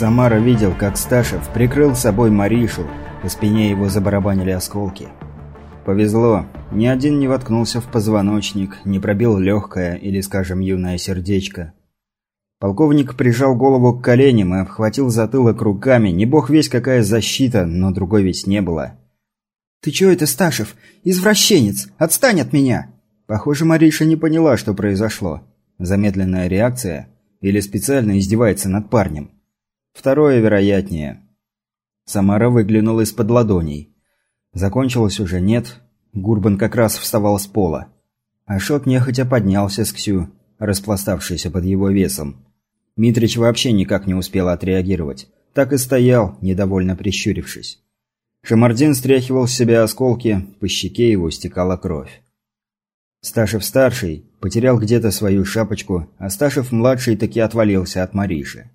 Самара видел, как Сташев прикрыл собой Маришу, по спине его забарабанили осколки. Повезло, ни один не воткнулся в позвоночник, не пробил легкое или, скажем, юное сердечко. Полковник прижал голову к коленям и обхватил затылок руками. Не бог весь какая защита, но другой ведь не было. «Ты чё это, Сташев? Извращенец! Отстань от меня!» Похоже, Мариша не поняла, что произошло. Замедленная реакция? Или специально издевается над парнем? Второе вероятнее. Самара выглянула из-под ладоней. Закончилось уже нет. Гурбан как раз вставал с пола. Ашот нехотя поднялся с Ксю, распластавшийся под его весом. Митрич вообще никак не успел отреагировать. Так и стоял, недовольно прищурившись. Шамардин стряхивал с себя осколки, по щеке его стекала кровь. Сташев-старший потерял где-то свою шапочку, а Сташев-младший таки отвалился от Мариши.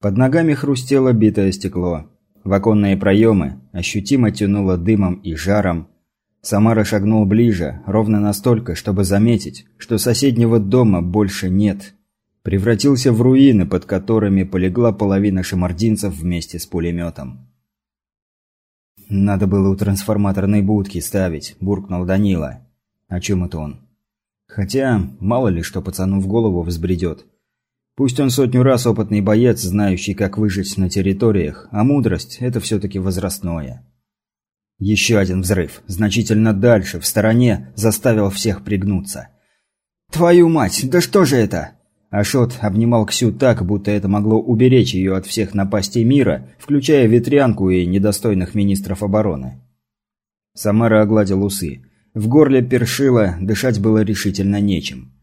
Под ногами хрустело битое стекло. В оконные проемы ощутимо тянуло дымом и жаром. Самара шагнул ближе, ровно настолько, чтобы заметить, что соседнего дома больше нет. Превратился в руины, под которыми полегла половина шамардинцев вместе с пулеметом. «Надо было у трансформаторной будки ставить», – буркнул Данила. «О чем это он?» «Хотя, мало ли, что пацану в голову взбредет. Пусть он сотню раз опытный боец, знающий, как выжить на территориях, а мудрость – это все-таки возрастное. Еще один взрыв, значительно дальше, в стороне, заставил всех пригнуться. «Твою мать, да что же это?» Ашот обнимал Ксю так, будто это могло уберечь ее от всех напастей мира, включая ветрянку и недостойных министров обороны. Самара огладил усы. В горле першило, дышать было решительно нечем.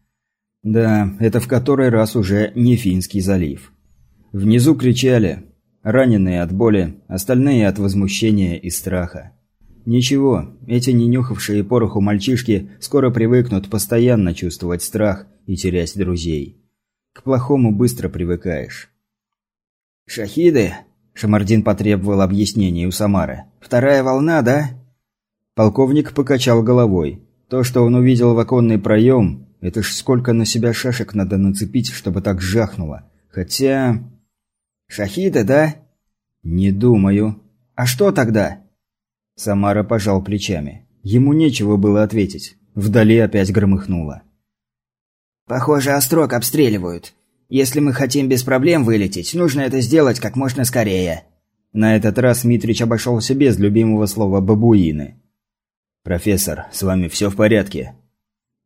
Да, это в который раз уже не Финский залив. Внизу кричали, раненые от боли, остальные от возмущения и страха. Ничего, эти не нюхавшие пороху мальчишки скоро привыкнут постоянно чувствовать страх и терять друзей. К плохому быстро привыкаешь. «Шахиды?» – Шамардин потребовал объяснений у Самары. «Вторая волна, да?» Полковник покачал головой. То, что он увидел в оконный проем, это ж сколько на себя шашек надо нацепить, чтобы так жахнуло. Хотя... Шахида, да? Не думаю. А что тогда? Самара пожал плечами. Ему нечего было ответить. Вдали опять громыхнуло. Похоже, острог обстреливают. Если мы хотим без проблем вылететь, нужно это сделать как можно скорее. На этот раз Митрич обошелся без любимого слова «бабуины». «Профессор, с вами все в порядке?»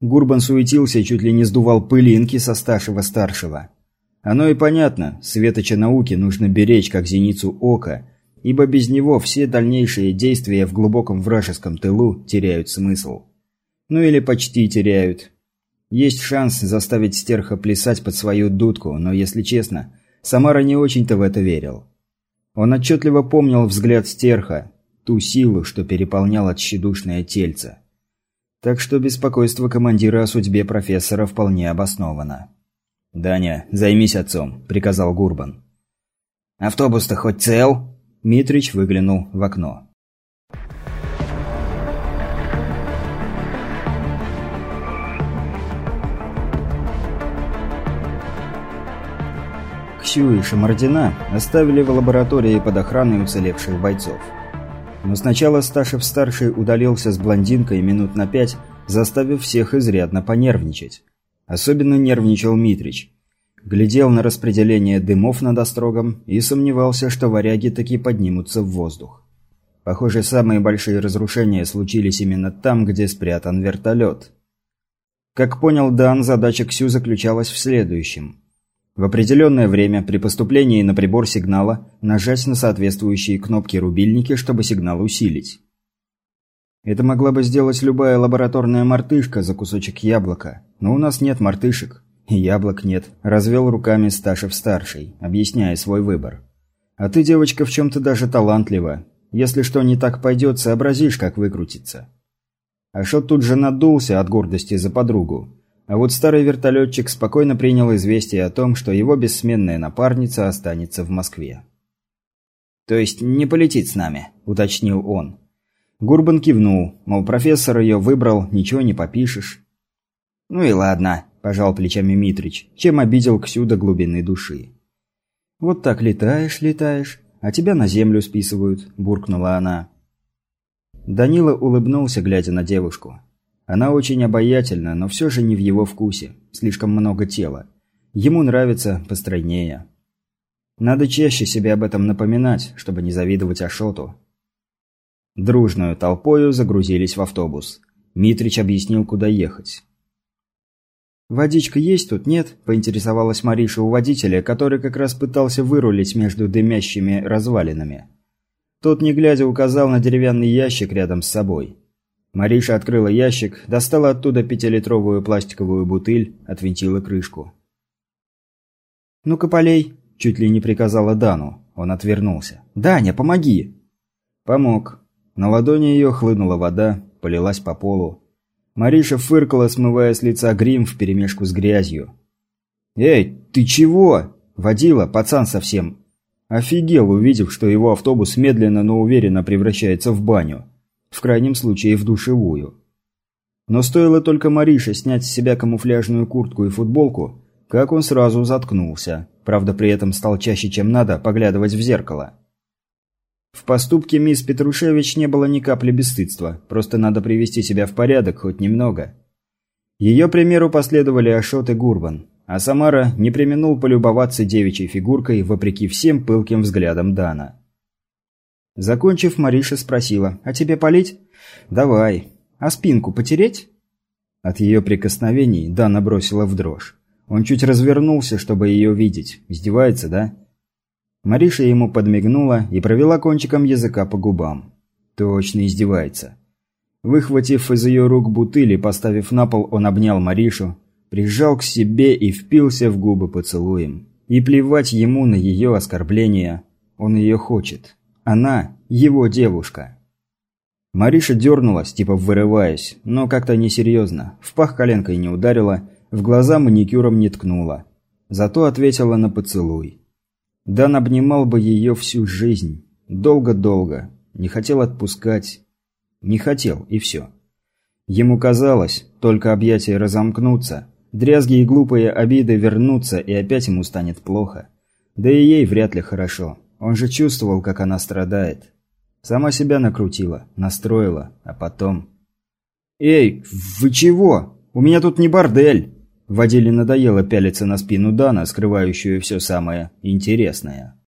Гурбан суетился и чуть ли не сдувал пылинки со старшего-старшего. Оно и понятно, светоча науки нужно беречь как зеницу ока, ибо без него все дальнейшие действия в глубоком вражеском тылу теряют смысл. Ну или почти теряют. Есть шанс заставить стерха плясать под свою дудку, но, если честно, Самара не очень-то в это верил. Он отчетливо помнил взгляд стерха, ту силу, что переполняла тщедушное тельце. Так что беспокойство командира о судьбе профессора вполне обосновано. «Даня, займись отцом», – приказал Гурбан. «Автобус-то хоть цел?» Митрич выглянул в окно. Ксю и Шамардина оставили в лаборатории под охраной уцелевших бойцов. Но сначала Сташев-старший удалился с блондинкой минут на пять, заставив всех изрядно понервничать. Особенно нервничал Митрич. Глядел на распределение дымов над острогом и сомневался, что варяги таки поднимутся в воздух. Похоже, самые большие разрушения случились именно там, где спрятан вертолет. Как понял Дан, задача Ксю заключалась в следующем. В определенное время при поступлении на прибор сигнала нажать на соответствующие кнопки рубильники, чтобы сигнал усилить. Это могла бы сделать любая лабораторная мартышка за кусочек яблока, но у нас нет мартышек, и яблок нет, развел руками Сташев-старший, объясняя свой выбор. А ты, девочка, в чем-то даже талантлива. Если что не так пойдет, сообразишь, как выкрутиться. Ашот тут же надулся от гордости за подругу. А вот старый вертолетчик спокойно принял известие о том, что его бессменная напарница останется в Москве. «То есть не полетит с нами?» – уточнил он. Гурбан кивнул, мол, профессор ее выбрал, ничего не попишешь. «Ну и ладно», – пожал плечами Митрич, чем обидел Ксю до глубины души. «Вот так летаешь, летаешь, а тебя на землю списывают», – буркнула она. Данила улыбнулся, глядя на девушку. Она очень обаятельна, но все же не в его вкусе. Слишком много тела. Ему нравится постройнее. Надо чаще себе об этом напоминать, чтобы не завидовать Ашоту. Дружную толпою загрузились в автобус. Митрич объяснил, куда ехать. «Водичка есть тут, нет?» – поинтересовалась Мариша у водителя, который как раз пытался вырулить между дымящими развалинами. Тот, не глядя, указал на деревянный ящик рядом с собой. Мариша открыла ящик, достала оттуда пятилитровую пластиковую бутыль, отвинтила крышку. «Ну-ка, полей!» – чуть ли не приказала Дану. Он отвернулся. «Даня, помоги!» Помог. На ладони ее хлынула вода, полилась по полу. Мариша фыркала, смывая с лица грим вперемешку с грязью. «Эй, ты чего?» Водила, пацан совсем. Офигел, увидев, что его автобус медленно, но уверенно превращается в баню. В крайнем случае, в душевую. Но стоило только Марише снять с себя камуфляжную куртку и футболку, как он сразу заткнулся. Правда, при этом стал чаще, чем надо, поглядывать в зеркало. В поступке мисс Петрушевич не было ни капли бесстыдства, просто надо привести себя в порядок хоть немного. Ее примеру последовали Ашот и Гурбан, а Самара не применул полюбоваться девичьей фигуркой вопреки всем пылким взглядам Дана. Закончив, Мариша спросила, «А тебе полить?» «Давай. А спинку потереть?» От ее прикосновений Дана бросила в дрожь. Он чуть развернулся, чтобы ее видеть. Издевается, да? Мариша ему подмигнула и провела кончиком языка по губам. Точно издевается. Выхватив из ее рук бутыль и поставив на пол, он обнял Маришу, прижал к себе и впился в губы поцелуем. И плевать ему на ее оскорбления. Он ее хочет. Она – его девушка. Мариша дернулась, типа вырываясь, но как-то несерьезно. В пах коленкой не ударила, в глаза маникюром не ткнула. Зато ответила на поцелуй. Дан обнимал бы ее всю жизнь. Долго-долго. Не хотел отпускать. Не хотел, и все. Ему казалось, только объятия разомкнутся, дрязги и глупые обиды вернутся, и опять ему станет плохо. Да и ей вряд ли хорошо. Он же чувствовал, как она страдает. Сама себя накрутила, настроила, а потом... «Эй, вы чего? У меня тут не бордель!» Водиле надоело пялиться на спину Дана, скрывающую все самое интересное.